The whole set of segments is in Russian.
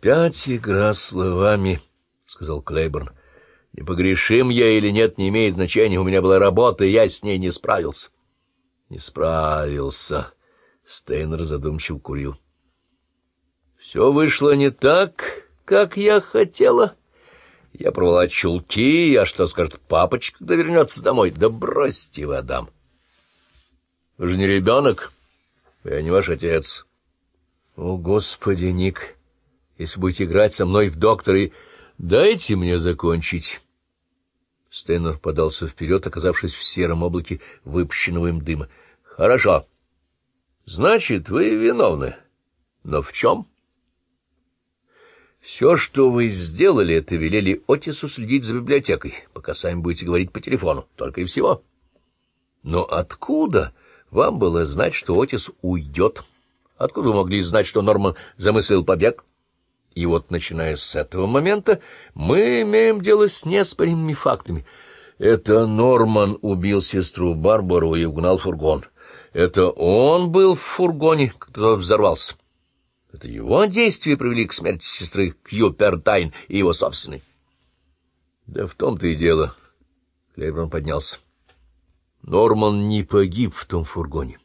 «Опять игра словами», — сказал Клейборн. «Не погрешим я или нет, не имеет значения. У меня была работа, и я с ней не справился». «Не справился», — Стейнер задумчиво курил. «Все вышло не так, как я хотела. Я порвала чулки, а что скажет папочка, когда вернется домой? Да бросьте вы, Адам. Вы же не ребенок, я не ваш отец». «О, Господи, Ник!» Если будете играть со мной в доктора и... Дайте мне закончить. Стейнер подался вперед, оказавшись в сером облаке выпущенного им дыма. — Хорошо. Значит, вы виновны. Но в чем? Все, что вы сделали, это велели Отису следить за библиотекой, пока сами будете говорить по телефону. Только и всего. Но откуда вам было знать, что Отис уйдет? Откуда вы могли знать, что Норман замыслил побег? — и вот, начиная с этого момента, мы имеем дело с неоспоримыми фактами. Это Норман убил сестру Барбару и угнал фургон. Это он был в фургоне, когда взорвался. Это его действия привели к смерти сестры Кьюпертайн и его собственной. Да в том-то и дело. Клейброн поднялся. Норман не погиб в том фургоне.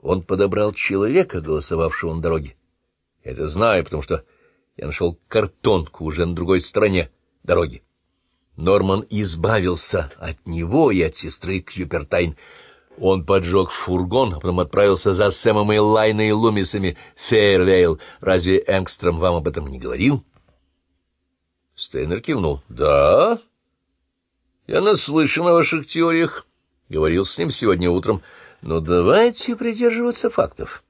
Он подобрал человека, голосовавшего на дороге. Это знаю, потому что я нашел картонку уже на другой стороне дороги. Норман избавился от него и от сестры Кьюпертайн. Он поджег фургон, а потом отправился за Сэмом и Лайной и Лумисами в Фейервейл. Разве Энгстром вам об этом не говорил? Стейнер кивнул. — Да. Я наслышан о ваших теориях. Говорил с ним сегодня утром. Но давайте придерживаться фактов. —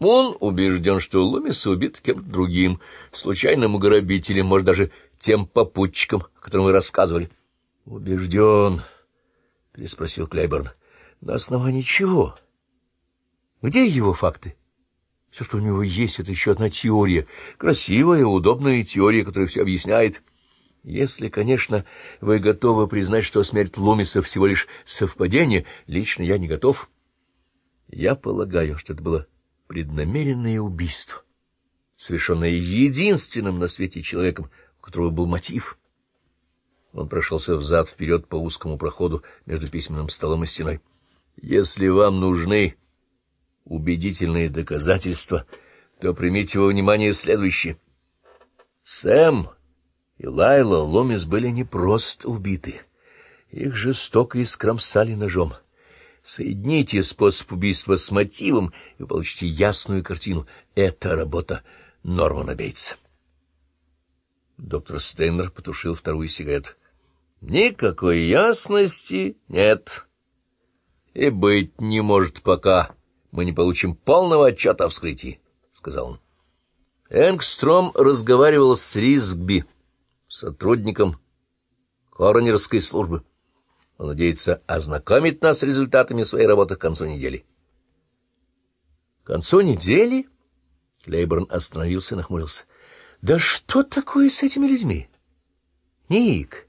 он убежден, что Лумис убит кем-то другим, случайным грабителем, может, даже тем попутчиком, о котором вы рассказывали. — Убежден, — переспросил Клейборн. — На основании чего? Где его факты? Все, что у него есть, это еще одна теория. Красивая, удобная теория, которая все объясняет. Если, конечно, вы готовы признать, что смерть Лумиса всего лишь совпадение, лично я не готов. Я полагаю, что это было преднамеренное убийство, совершенное единственным на свете человеком, у которого был мотив. Он прошелся взад-вперед по узкому проходу между письменным столом и стеной. «Если вам нужны убедительные доказательства, то примите во внимание следующее. Сэм и Лайла Ломис были не просто убиты. Их жестоко искромсали ножом. Соедините способ убийства с мотивом, и получите ясную картину. Это работа Нормана Бейтса. Доктор Стейнер потушил вторую сигарету. Никакой ясности нет. И быть не может, пока мы не получим полного отчета о вскрытии, — сказал он. Энгстром разговаривал с Ризгби, сотрудником коронерской службы. Он надеется ознакомить нас с результатами своей работы к концу недели. — К концу недели? Клейборн остановился и нахмурился. — Да что такое с этими людьми? — Ник,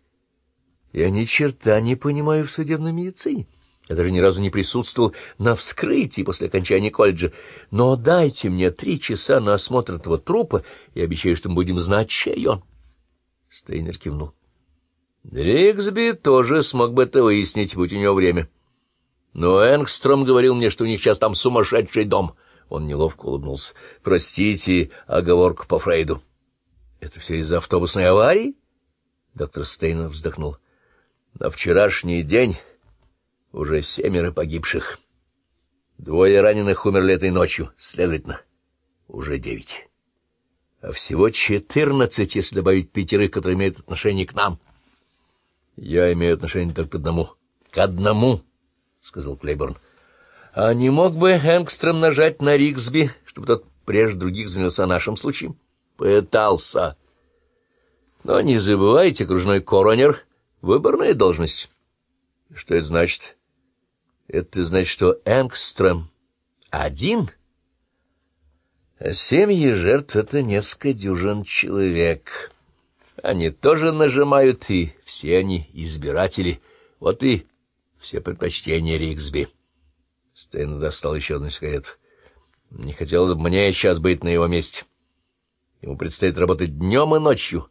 я ни черта не понимаю в судебной медицине. Я даже ни разу не присутствовал на вскрытии после окончания колледжа. Но дайте мне три часа на осмотр этого трупа и обещаю, что мы будем знать, чей он. Стейнер кивнул. Риксби тоже смог бы это выяснить, будь у него время. Но Энгстром говорил мне, что у них сейчас там сумасшедший дом. Он неловко улыбнулся. Простите, оговорку по Фрейду. Это все из-за автобусной аварии? Доктор Стейнер вздохнул. На вчерашний день уже семеро погибших. Двое раненых умерли этой ночью, следовательно, уже девять. А всего четырнадцать, если добавить пятерых, которые имеют отношение к нам — я имею отношение только к одному. — К одному, — сказал Клейборн. — А не мог бы Энгстром нажать на Риксби, чтобы тот прежде других занялся нашим случаем? — Пытался. Но не забывайте, окружной коронер — выборная должность. Что это значит? Это значит, что Энгстром один — а семьи жертв — это несколько дюжин человек. Они тоже нажимают, и все они избиратели. Вот и все предпочтения Риксби. Стейн достал еще одну сигарету. Не хотелось бы мне сейчас быть на его месте. Ему предстоит работать днем и ночью,